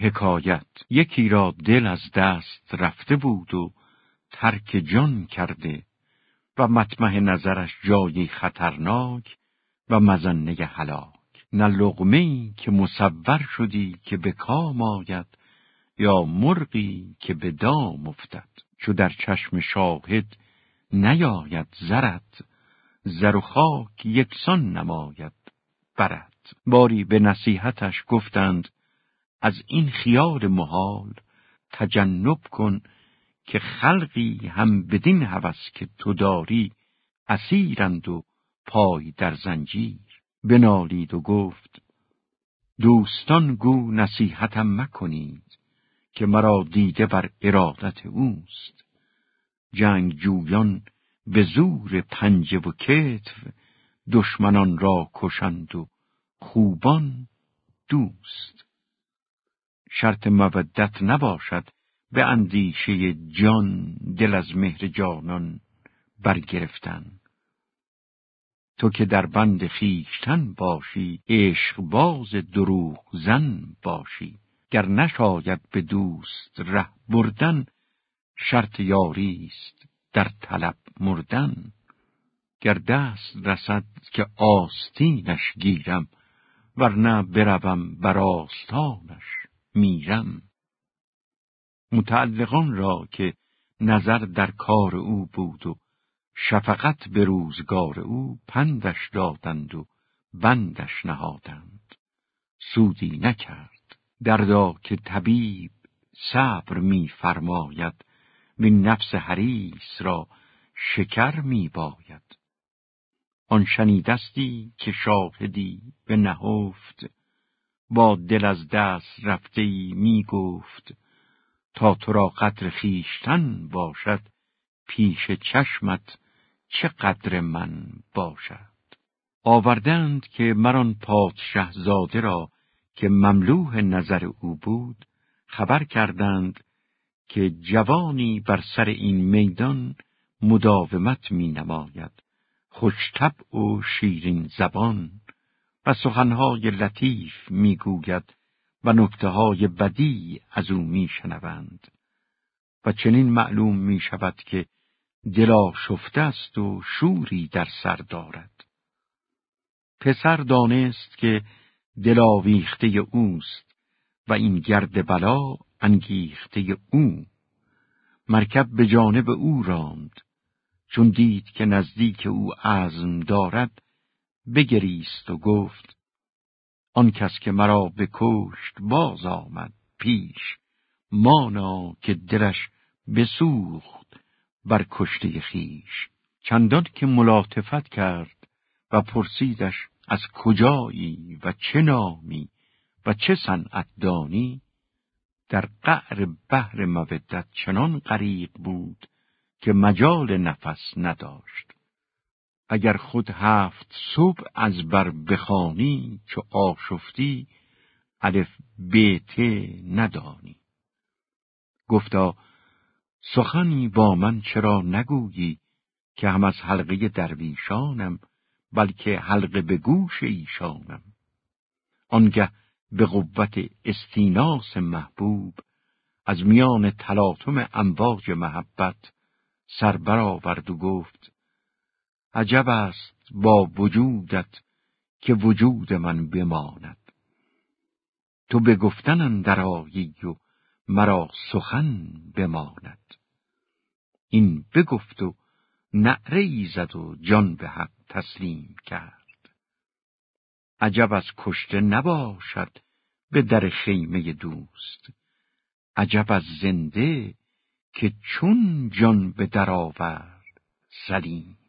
حکایت. یکی را دل از دست رفته بود و ترک جان کرده و مطمح نظرش جایی خطرناک و مزنه هلاک. نه لغمه که مصور شدی که به کام آید یا مرغی که به دام افتد. چو در چشم شاهد نیاید زرد زر و خاک یکسان نماید برد. باری به نصیحتش گفتند از این خیال محال تجنب کن که خلقی هم بدین هوس که تو داری اسیرند و پای در زنجیر. بنالید و گفت دوستان گو نصیحتم مکنید که مرا دیده بر ارادت اوست. جنگ جویان به زور پنجه و کتف دشمنان را کشند و خوبان دوست. شرط مودت نباشد به اندیشه جان دل از مهر جانان برگرفتن. تو که در بند خیشتن باشی عشق باز دروغ زن باشی. گر نشاید به دوست ره بردن شرط یاری است در طلب مردن. گر دست رسد که آستینش گیرم ورنه بروم بر آستانش. میرم. متعلقان را که نظر در کار او بود و شفقت به روزگار او پندش دادند و بندش نهادند. سودی نکرد. دردا که طبیب صبر می فرماید من نفس حریس را شکر می باید آن شنیدستی که شاهدی به نهفت با دل از دست رفته ای می گفت تا تو را قدر خیشتن باشد پیش چشمت چه قدر من باشد؟ آوردند که مران پادشه زاده را که مملوح نظر او بود خبر کردند که جوانی بر سر این میدان مداومت می نماید خوشتب و شیرین زبان سخنهای لطیف می‌گوید و نکته های بدی از او میشنوند و چنین معلوم می شود که دلا شفته است و شوری در سر دارد. پسر دانست که دلاویخته اوست و این گرد بلا انگیخته او. مرکب به جانب او راند چون دید که نزدیک او عزم دارد بگریست و گفت آن کس که مرا به کشت باز آمد پیش مانا که دلش بسوخت بر کشته خیش چندان که ملاطفت کرد و پرسیدش از کجایی و چه نامی و چه صنعت دانی؟ در قعر بحر مودت چنان غریق بود که مجال نفس نداشت. اگر خود هفت صبح از بر بخانی چو آشفتی الف بیت ندانی. گفتا سخنی با من چرا نگویی که هم از حلقه درویشانم بلکه حلقه به گوش ایشانم. آنگه به قوت استیناس محبوب از میان تلاطم امواج محبت سر برآورد و گفت عجب است با وجودت که وجود من بماند. تو به گفتن اندر و مرا سخن بماند. این بگفت و نعره ای زد و جان به حق تسلیم کرد. عجب از کشته نباشد به در خیمه دوست. عجب از زنده که چون جان به در آورد سلیم.